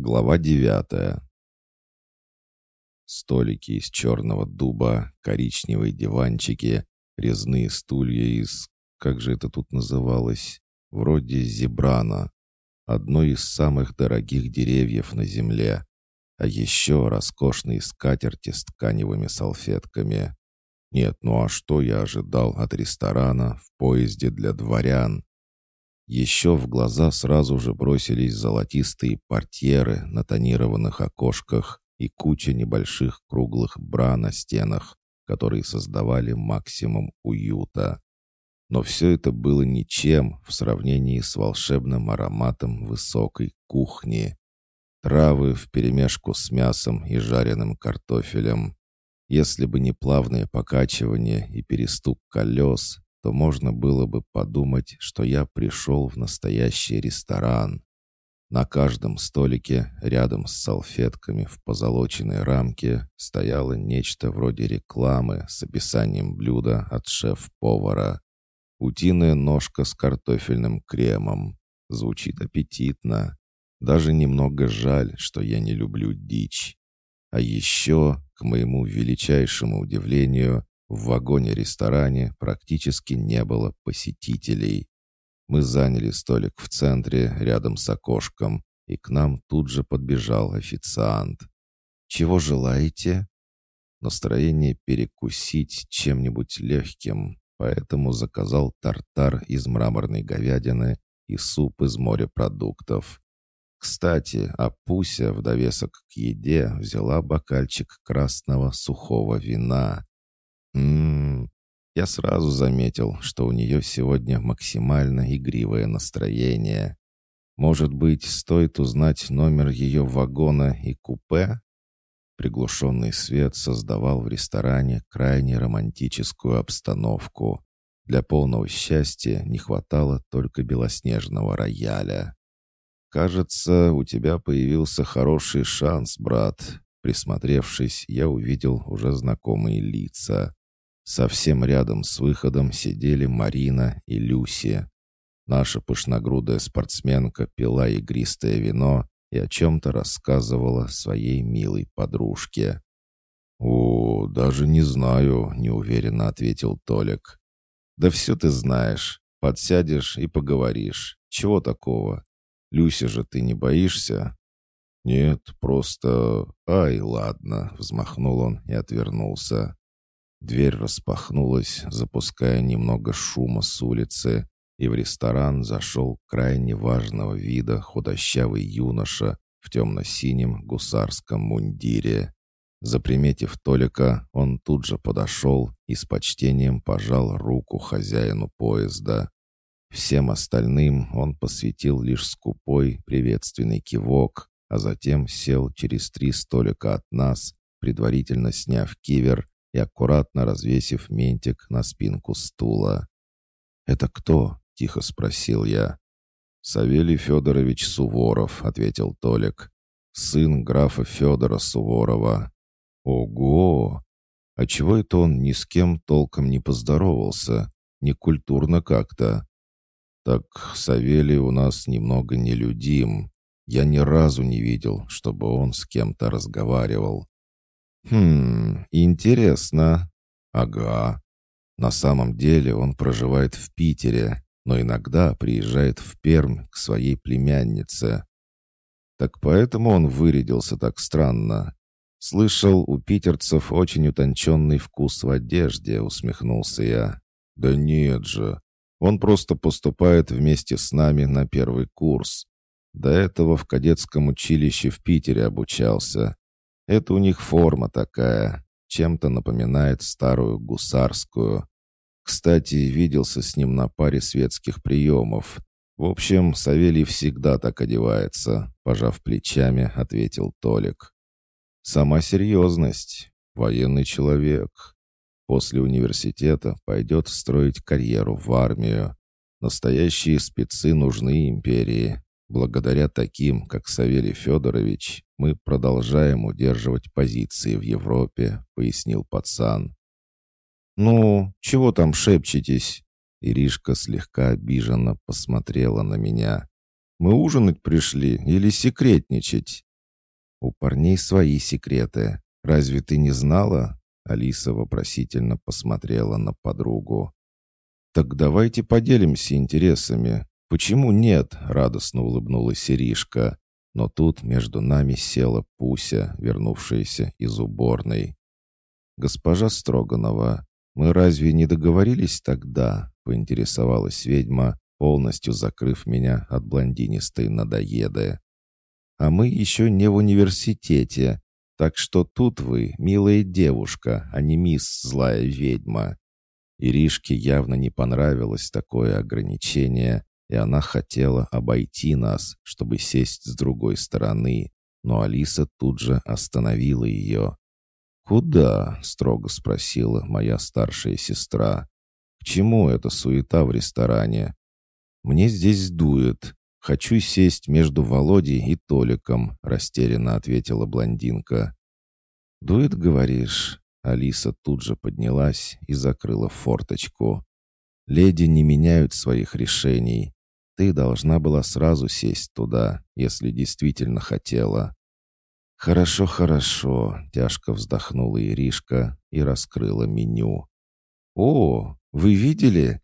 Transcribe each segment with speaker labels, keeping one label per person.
Speaker 1: Глава девятая. Столики из черного дуба, коричневые диванчики, резные стулья из... Как же это тут называлось? Вроде зебрана. Одно из самых дорогих деревьев на земле. А еще роскошные скатерти с тканевыми салфетками. Нет, ну а что я ожидал от ресторана в поезде для дворян? Еще в глаза сразу же бросились золотистые портьеры на тонированных окошках и куча небольших круглых бра на стенах, которые создавали максимум уюта. Но все это было ничем в сравнении с волшебным ароматом высокой кухни. Травы вперемешку с мясом и жареным картофелем. Если бы не плавное покачивание и перестук колес, то можно было бы подумать, что я пришел в настоящий ресторан. На каждом столике, рядом с салфетками в позолоченной рамке, стояло нечто вроде рекламы с описанием блюда от шеф-повара. Утиная ножка с картофельным кремом. Звучит аппетитно. Даже немного жаль, что я не люблю дичь. А еще, к моему величайшему удивлению, в вагоне-ресторане практически не было посетителей. Мы заняли столик в центре, рядом с окошком, и к нам тут же подбежал официант. «Чего желаете?» Настроение перекусить чем-нибудь легким, поэтому заказал тартар из мраморной говядины и суп из морепродуктов. Кстати, а Пуся в довесок к еде взяла бокальчик красного сухого вина. Ммм, я сразу заметил, что у нее сегодня максимально игривое настроение. Может быть, стоит узнать номер ее вагона и купе? Приглушенный свет создавал в ресторане крайне романтическую обстановку. Для полного счастья не хватало только белоснежного рояля. «Кажется, у тебя появился хороший шанс, брат». Присмотревшись, я увидел уже знакомые лица. Совсем рядом с выходом сидели Марина и Люси. Наша пышногрудая спортсменка пила игристое вино и о чем-то рассказывала своей милой подружке. «О, даже не знаю», — неуверенно ответил Толик. «Да все ты знаешь. Подсядешь и поговоришь. Чего такого? Люся же ты не боишься?» «Нет, просто... Ай, ладно», — взмахнул он и отвернулся. Дверь распахнулась, запуская немного шума с улицы, и в ресторан зашел крайне важного вида худощавый юноша в темно-синем гусарском мундире. Заприметив Толика, он тут же подошел и с почтением пожал руку хозяину поезда. Всем остальным он посвятил лишь скупой приветственный кивок, а затем сел через три столика от нас, предварительно сняв кивер и аккуратно развесив ментик на спинку стула. «Это кто?» — тихо спросил я. «Савелий Федорович Суворов», — ответил Толик. «Сын графа Федора Суворова». «Ого! А чего это он ни с кем толком не поздоровался? Некультурно как-то». «Так Савелий у нас немного нелюдим. Я ни разу не видел, чтобы он с кем-то разговаривал. «Хм, интересно». «Ага. На самом деле он проживает в Питере, но иногда приезжает в Пермь к своей племяннице. Так поэтому он вырядился так странно. Слышал, у питерцев очень утонченный вкус в одежде, усмехнулся я. Да нет же. Он просто поступает вместе с нами на первый курс. До этого в кадетском училище в Питере обучался. Это у них форма такая, чем-то напоминает старую гусарскую. Кстати, виделся с ним на паре светских приемов. В общем, Савелий всегда так одевается, пожав плечами, ответил Толик. Сама серьезность. Военный человек. После университета пойдет строить карьеру в армию. Настоящие спецы нужны империи. Благодаря таким, как Савелий Федорович, мы продолжаем удерживать позиции в Европе», — пояснил пацан. «Ну, чего там шепчетесь?» Иришка слегка обиженно посмотрела на меня. «Мы ужинать пришли или секретничать? У парней свои секреты. Разве ты не знала?» Алиса вопросительно посмотрела на подругу. «Так давайте поделимся интересами. Почему нет?» — радостно улыбнулась Иришка. Но тут между нами села Пуся, вернувшаяся из уборной. «Госпожа Строганова, мы разве не договорились тогда?» — поинтересовалась ведьма, полностью закрыв меня от блондинистой надоеды. «А мы еще не в университете, так что тут вы, милая девушка, а не мисс злая ведьма». Иришке явно не понравилось такое ограничение, и она хотела обойти нас, чтобы сесть с другой стороны, но Алиса тут же остановила ее. «Куда?» — строго спросила моя старшая сестра. «К чему эта суета в ресторане?» «Мне здесь дует. Хочу сесть между Володей и Толиком», — растерянно ответила блондинка. «Дует, говоришь?» Алиса тут же поднялась и закрыла форточку. «Леди не меняют своих решений. Ты должна была сразу сесть туда, если действительно хотела». «Хорошо, хорошо», — тяжко вздохнула Иришка и раскрыла меню. «О, вы видели?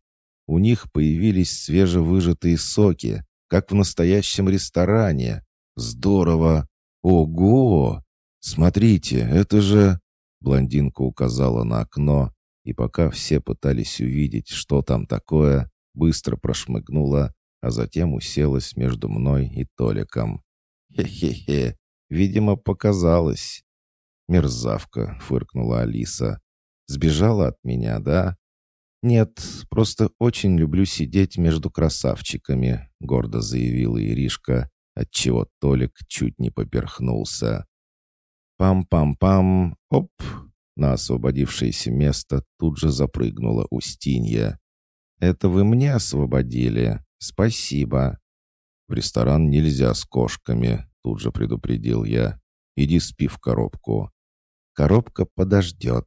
Speaker 1: У них появились свежевыжатые соки, как в настоящем ресторане. Здорово! Ого! Смотрите, это же...» Блондинка указала на окно, и пока все пытались увидеть, что там такое, быстро прошмыгнула а затем уселась между мной и Толиком. «Хе-хе-хе, видимо, показалось». «Мерзавка», — фыркнула Алиса. «Сбежала от меня, да?» «Нет, просто очень люблю сидеть между красавчиками», — гордо заявила Иришка, отчего Толик чуть не поперхнулся. «Пам-пам-пам, оп!» На освободившееся место тут же запрыгнула Устинья. «Это вы мне освободили?» «Спасибо». «В ресторан нельзя с кошками», — тут же предупредил я. «Иди спи в коробку». «Коробка подождет».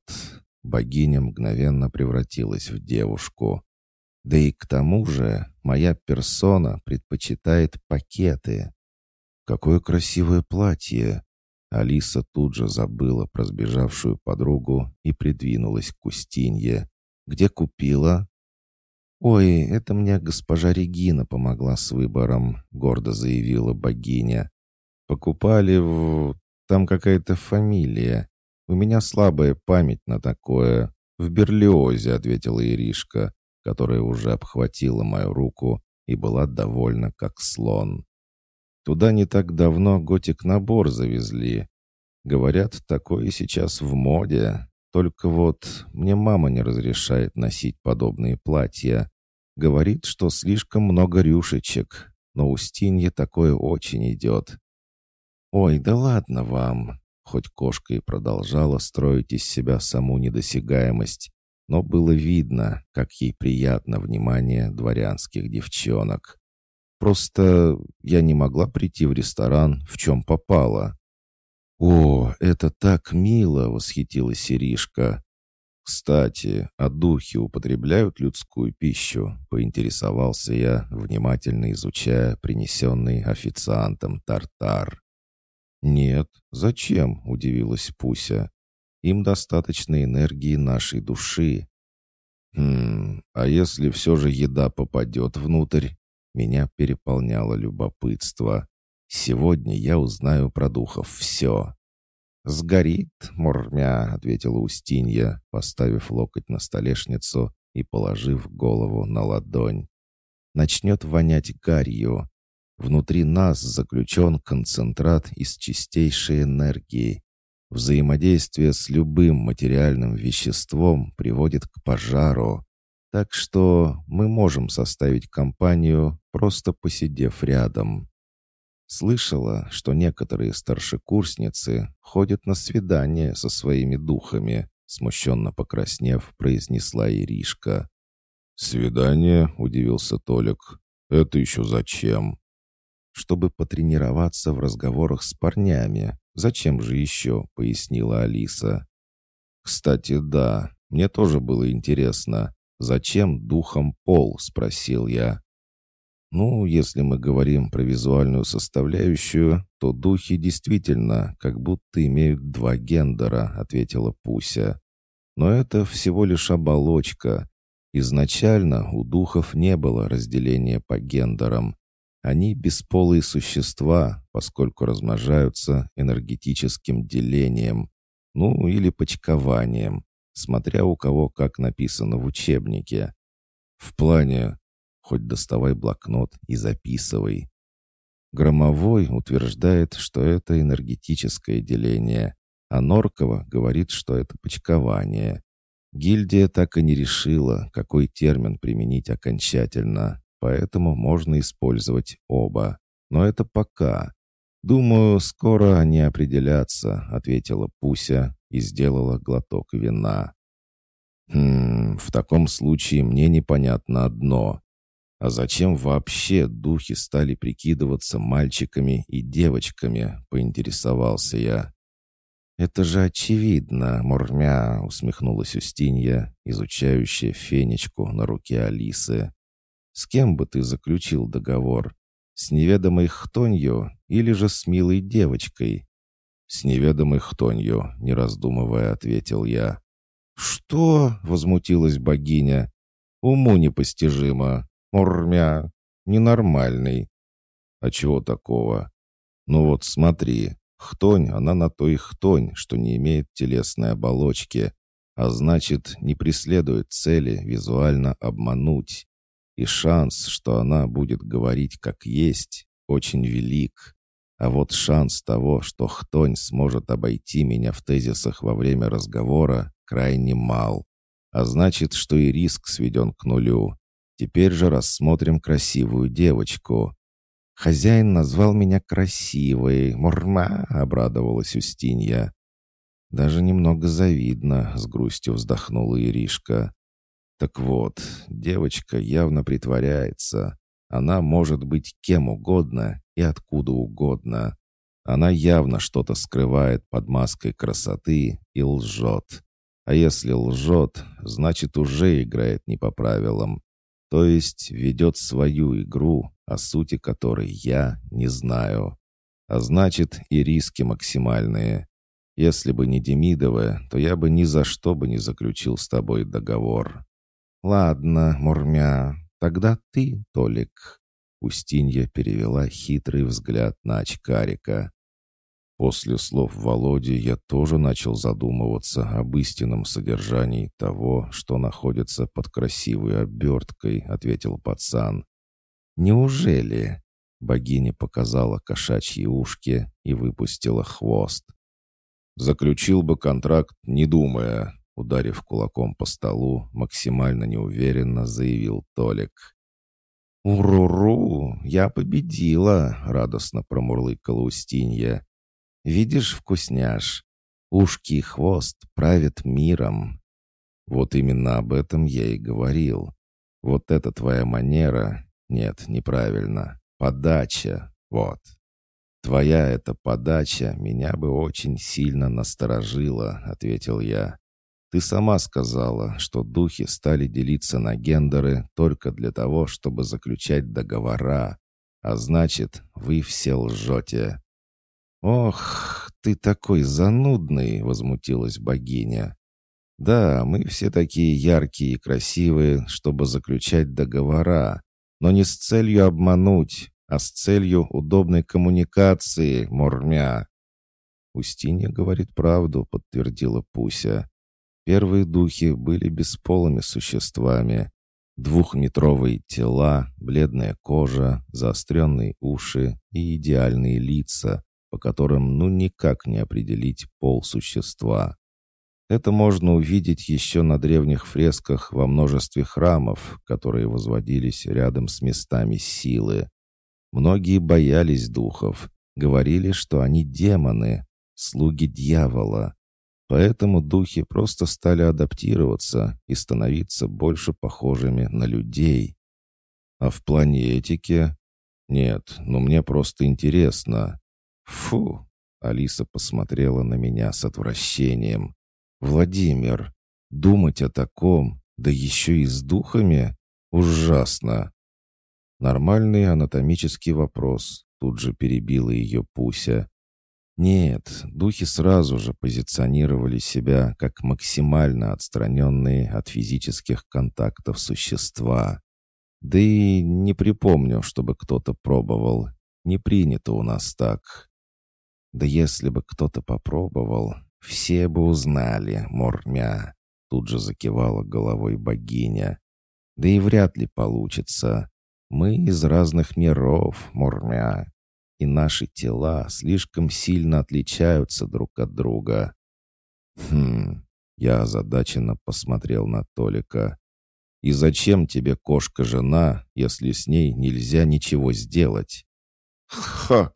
Speaker 1: Богиня мгновенно превратилась в девушку. Да и к тому же моя персона предпочитает пакеты. Какое красивое платье! Алиса тут же забыла про сбежавшую подругу и придвинулась к Устинье. «Где купила?» «Ой, это мне госпожа Регина помогла с выбором», — гордо заявила богиня. «Покупали в... там какая-то фамилия. У меня слабая память на такое. В Берлиозе», — ответила Иришка, которая уже обхватила мою руку и была довольна, как слон. «Туда не так давно готик-набор завезли. Говорят, такое сейчас в моде. Только вот мне мама не разрешает носить подобные платья. Говорит, что слишком много рюшечек, но Устинье такое очень идет. «Ой, да ладно вам!» Хоть кошка и продолжала строить из себя саму недосягаемость, но было видно, как ей приятно внимание дворянских девчонок. Просто я не могла прийти в ресторан, в чем попало. «О, это так мило!» — восхитилась Иришка. «Кстати, а духи употребляют людскую пищу?» — поинтересовался я, внимательно изучая принесенный официантом тартар. «Нет, зачем?» — удивилась Пуся. «Им достаточно энергии нашей души». «Хм, а если все же еда попадет внутрь?» Меня переполняло любопытство. Сегодня я узнаю про духов все. «Сгорит, мурмя», — ответила Устинья, поставив локоть на столешницу и положив голову на ладонь. «Начнет вонять гарью. Внутри нас заключен концентрат из чистейшей энергии. Взаимодействие с любым материальным веществом приводит к пожару. Так что мы можем составить компанию, просто посидев рядом. Слышала, что некоторые старшекурсницы ходят на свидания со своими духами, смущенно покраснев, произнесла Иришка. «Свидание?» — удивился Толик. «Это еще зачем?» «Чтобы потренироваться в разговорах с парнями. Зачем же еще?» — пояснила Алиса. «Кстати, да, мне тоже было интересно. Зачем духом пол?» — спросил я. Ну, если мы говорим про визуальную составляющую, то духи действительно как будто имеют два гендера, ответила Пуся. Но это всего лишь оболочка. Изначально у духов не было разделения по гендерам. Они бесполые существа, поскольку размножаются энергетическим делением, ну или почкованием, смотря у кого как написано в учебнике. В плане Хоть доставай блокнот и записывай. Громовой утверждает, что это энергетическое деление, а Норкова говорит, что это почкование. Гильдия так и не решила, какой термин применить окончательно, поэтому можно использовать оба. Но это пока. «Думаю, скоро они определятся», — ответила Пуся и сделала глоток вина. «Хм, в таком случае мне непонятно одно. А зачем вообще духи стали прикидываться мальчиками и девочками, поинтересовался я. «Это же очевидно, Мурмя!» — усмехнулась Устинья, изучающая фенечку на руке Алисы. «С кем бы ты заключил договор? С неведомой хтонью или же с милой девочкой?» «С неведомой хтонью», — не раздумывая, ответил я. «Что?» — возмутилась богиня. «Уму непостижимо. Мурмя, ненормальный. А чего такого? Ну вот смотри, хтонь, она на то и хтонь, что не имеет телесной оболочки, а значит, не преследует цели визуально обмануть. И шанс, что она будет говорить как есть, очень велик. А вот шанс того, что хтонь сможет обойти меня в тезисах во время разговора, крайне мал. А значит, что и риск сведен к нулю. Теперь же рассмотрим красивую девочку. Хозяин назвал меня красивой. Мурма, обрадовалась Устинья. Даже немного завидно, с грустью вздохнула Иришка. Так вот, девочка явно притворяется. Она может быть кем угодно и откуда угодно. Она явно что-то скрывает под маской красоты и лжет. А если лжет, значит уже играет не по правилам. То есть ведет свою игру, о сути которой я не знаю. А значит, и риски максимальные. Если бы не Демидовы, то я бы ни за что бы не заключил с тобой договор. Ладно, Мурмя, тогда ты, Толик. Устинья перевела хитрый взгляд на очкарика. После слов Володи я тоже начал задумываться об истинном содержании того, что находится под красивой оберткой, ответил пацан. Неужели? Богиня показала кошачьи ушки и выпустила хвост. Заключил бы контракт, не думая, ударив кулаком по столу, максимально неуверенно заявил Толик. «Уруру! Я победила!» — радостно промурлыкала Устинья. Видишь, вкусняш, ушки и хвост правят миром. Вот именно об этом я и говорил. Вот это твоя манера... Нет, неправильно. Подача. Вот. Твоя эта подача меня бы очень сильно насторожила, ответил я. Ты сама сказала, что духи стали делиться на гендеры только для того, чтобы заключать договора. А значит, вы все лжете. «Ох, ты такой занудный!» — возмутилась богиня. «Да, мы все такие яркие и красивые, чтобы заключать договора, но не с целью обмануть, а с целью удобной коммуникации, Мурмя». «Устинья говорит правду», — подтвердила Пуся. Первые духи были бесполыми существами. Двухметровые тела, бледная кожа, заостренные уши и идеальные лица, по которым ну никак не определить пол существа. Это можно увидеть еще на древних фресках во множестве храмов, которые возводились рядом с местами силы. Многие боялись духов, говорили, что они демоны, слуги дьявола. Поэтому духи просто стали адаптироваться и становиться больше похожими на людей. А в плане этики? Нет, но мне просто интересно. «Фу!» — Алиса посмотрела на меня с отвращением. «Владимир, думать о таком, да еще и с духами? Ужасно!» Нормальный анатомический вопрос, тут же перебила ее Пуся. Нет, духи сразу же позиционировали себя как максимально отстраненные от физических контактов существа. Да и не припомню, чтобы кто-то пробовал. Не принято у нас так. Да если бы кто-то попробовал, все бы узнали, Мормя. Тут же закивала головой богиня. Да и вряд ли получится. Мы из разных миров, Мурмя и наши тела слишком сильно отличаются друг от друга. Хм, я озадаченно посмотрел на Толика. И зачем тебе кошка-жена, если с ней нельзя ничего сделать? Ха!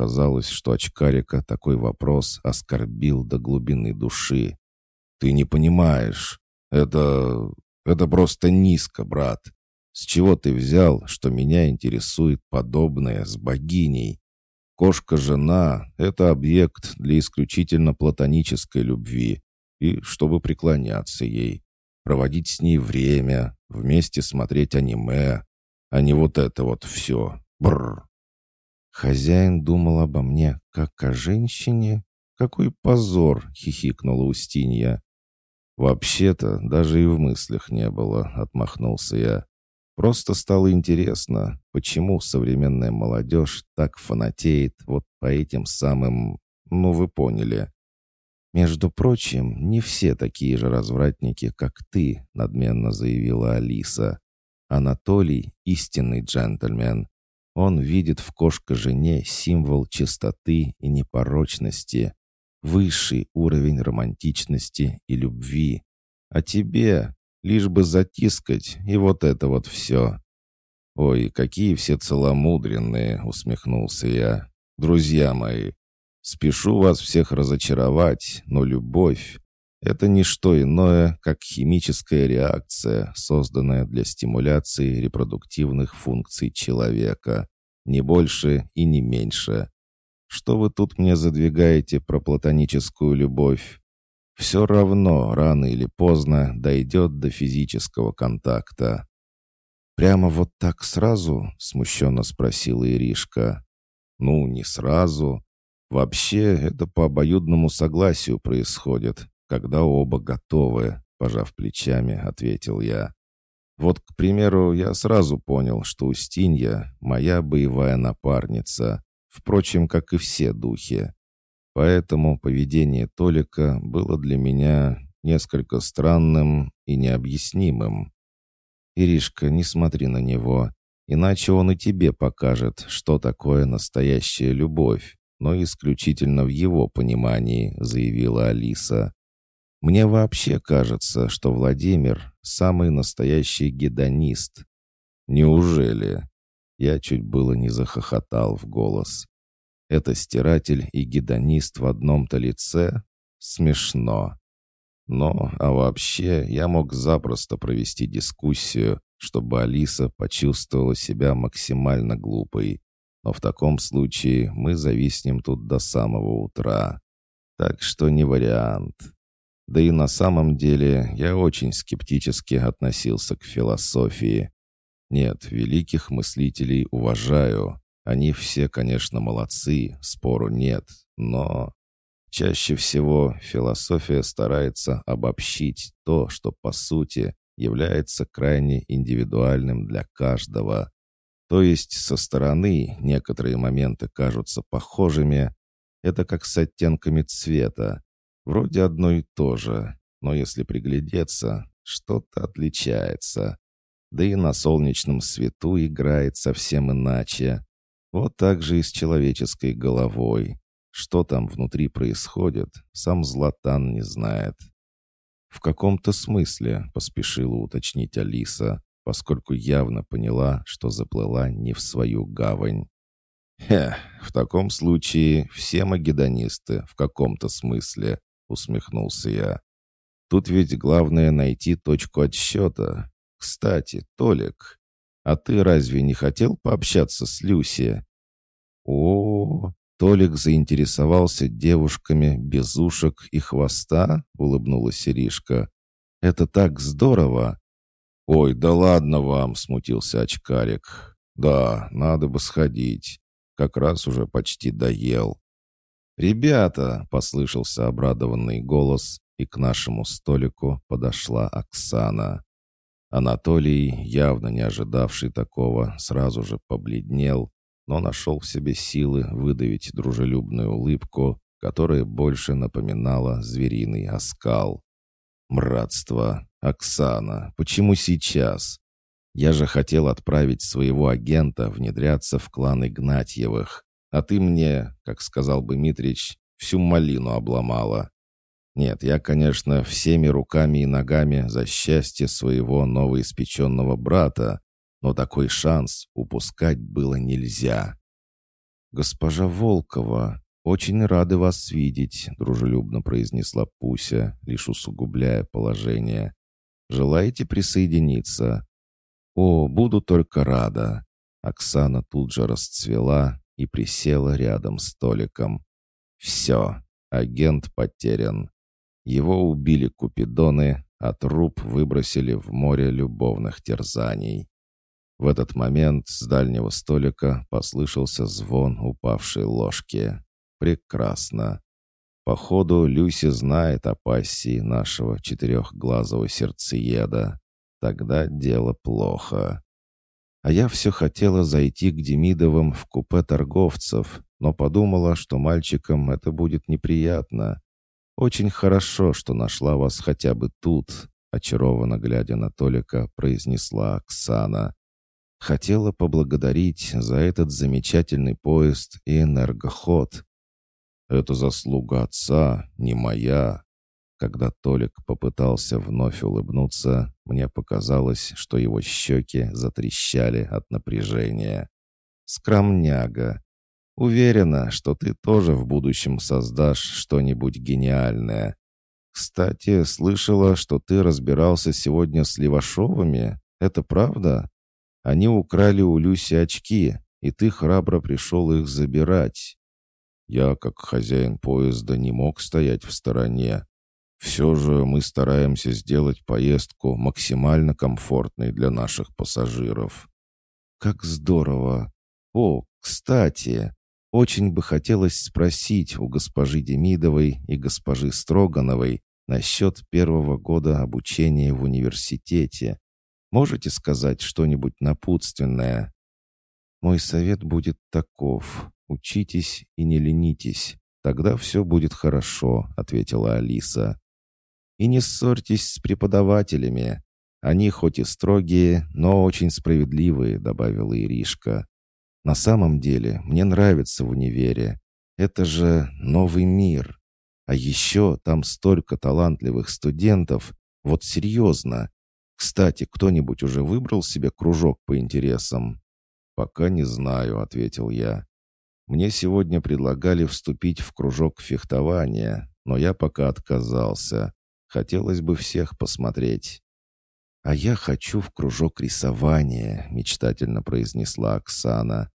Speaker 1: Казалось, что очкарика такой вопрос оскорбил до глубины души. Ты не понимаешь. Это... это просто низко, брат. С чего ты взял, что меня интересует подобное с богиней? Кошка-жена — это объект для исключительно платонической любви, и чтобы преклоняться ей, проводить с ней время, вместе смотреть аниме, а не вот это вот все. Бррр. Хозяин думал обо мне, как о женщине. Какой позор, хихикнула Устинья. Вообще-то даже и в мыслях не было, отмахнулся я. Просто стало интересно, почему современная молодежь так фанатеет вот по этим самым... Ну, вы поняли. «Между прочим, не все такие же развратники, как ты», — надменно заявила Алиса. «Анатолий — истинный джентльмен. Он видит в кошка-жене символ чистоты и непорочности, высший уровень романтичности и любви. А тебе Лишь бы затискать, и вот это вот все. «Ой, какие все целомудренные!» — усмехнулся я. «Друзья мои, спешу вас всех разочаровать, но любовь — это не что иное, как химическая реакция, созданная для стимуляции репродуктивных функций человека. Не больше и не меньше. Что вы тут мне задвигаете про платоническую любовь? все равно рано или поздно дойдет до физического контакта. «Прямо вот так сразу?» — смущенно спросила Иришка. «Ну, не сразу. Вообще, это по обоюдному согласию происходит, когда оба готовы», — пожав плечами, ответил я. «Вот, к примеру, я сразу понял, что Устинья — моя боевая напарница, впрочем, как и все духи. Поэтому поведение Толика было для меня несколько странным и необъяснимым. «Иришка, не смотри на него, иначе он и тебе покажет, что такое настоящая любовь, но исключительно в его понимании», — заявила Алиса. «Мне вообще кажется, что Владимир — самый настоящий гедонист». «Неужели?» Я чуть было не захохотал в голос. Это стиратель и гедонист в одном-то лице? Смешно. Но, а вообще, я мог запросто провести дискуссию, чтобы Алиса почувствовала себя максимально глупой. Но в таком случае мы зависнем тут до самого утра. Так что не вариант. Да и на самом деле я очень скептически относился к философии. Нет, великих мыслителей уважаю, они все, конечно, молодцы, спору нет, но чаще всего философия старается обобщить то, что по сути является крайне индивидуальным для каждого. То есть со стороны некоторые моменты кажутся похожими, это как с оттенками цвета. Вроде одно и то же, но если приглядеться, что-то отличается. Да и на солнечном свету играет совсем иначе. Вот так же и с человеческой головой. Что там внутри происходит, сам Златан не знает. «В каком-то смысле», — поспешила уточнить Алиса, поскольку явно поняла, что заплыла не в свою гавань. «Хе, в таком случае все магедонисты в каком-то смысле», — усмехнулся я. «Тут ведь главное найти точку отсчета. Кстати, Толик, а ты разве не хотел пообщаться с Люси?» О, -о, Толик заинтересовался девушками без ушек и хвоста, улыбнулась Иришка. Это так здорово. Ой, да ладно вам, смутился очкарик. «Да, надо бы сходить. Как раз уже почти доел». «Ребята!» — послышался обрадованный голос, и к нашему столику подошла Оксана. Анатолий, явно не ожидавший такого, сразу же побледнел, но нашел в себе силы выдавить дружелюбную улыбку, которая больше напоминала звериный оскал. «Мратство! Оксана! Почему сейчас? Я же хотел отправить своего агента внедряться в клан Игнатьевых, а ты мне, как сказал бы Митрич, всю малину обломала. Нет, я, конечно, всеми руками и ногами за счастье своего новоиспеченного брата, но такой шанс упускать было нельзя. «Госпожа Волкова, очень рады вас видеть», — дружелюбно произнесла Пуся, лишь усугубляя положение. «Желаете присоединиться?» «О, буду только рада». Оксана тут же расцвела и присела рядом с столиком. «Все, агент потерян. Его убили купидоны, а труп выбросили в море любовных терзаний. В этот момент с дальнего столика послышался звон упавшей ложки. Прекрасно. Походу, Люси знает о пассии нашего четырехглазого сердцееда. Тогда дело плохо. А я все хотела зайти к Демидовым в купе торговцев, но подумала, что мальчикам это будет неприятно. «Очень хорошо, что нашла вас хотя бы тут», — очарованно глядя на Толика, произнесла Оксана. «Хотела поблагодарить за этот замечательный поезд и энергоход». «Это заслуга отца, не моя». Когда Толик попытался вновь улыбнуться, мне показалось, что его щеки затрещали от напряжения. «Скромняга. Уверена, что ты тоже в будущем создашь что-нибудь гениальное. Кстати, слышала, что ты разбирался сегодня с Левашовыми. Это правда? Они украли у Люси очки, и ты храбро пришел их забирать. Я, как хозяин поезда, не мог стоять в стороне. Все же мы стараемся сделать поездку максимально комфортной для наших пассажиров. Как здорово! О, кстати, очень бы хотелось спросить у госпожи Демидовой и госпожи Строгановой насчет первого года обучения в университете. Можете сказать что-нибудь напутственное? Мой совет будет таков. Учитесь и не ленитесь. Тогда все будет хорошо, ответила Алиса. И не ссорьтесь с преподавателями. Они хоть и строгие, но очень справедливые, добавила Иришка. На самом деле, мне нравится в универе. Это же новый мир. А еще там столько талантливых студентов. Вот серьезно. Кстати, кто-нибудь уже выбрал себе кружок по интересам? «Пока не знаю», — ответил я. «Мне сегодня предлагали вступить в кружок фехтования, но я пока отказался. Хотелось бы всех посмотреть». «А я хочу в кружок рисования», — мечтательно произнесла Оксана.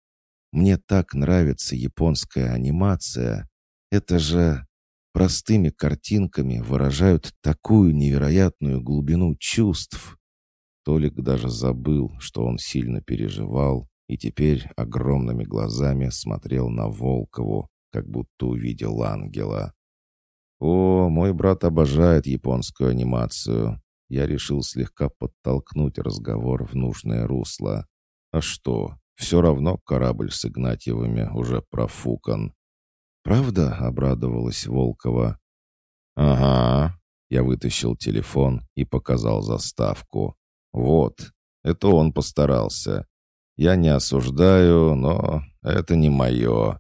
Speaker 1: «Мне так нравится японская анимация. Это же простыми картинками выражают такую невероятную глубину чувств». Толик даже забыл, что он сильно переживал, и теперь огромными глазами смотрел на Волкову, как будто увидел ангела. «О, мой брат обожает японскую анимацию я решил слегка подтолкнуть разговор в нужное русло. А что, все равно корабль с Игнатьевыми уже профукан. «Правда?» — обрадовалась Волкова. «Ага». Я вытащил телефон и показал заставку. «Вот, это он постарался. Я не осуждаю, но это не мое.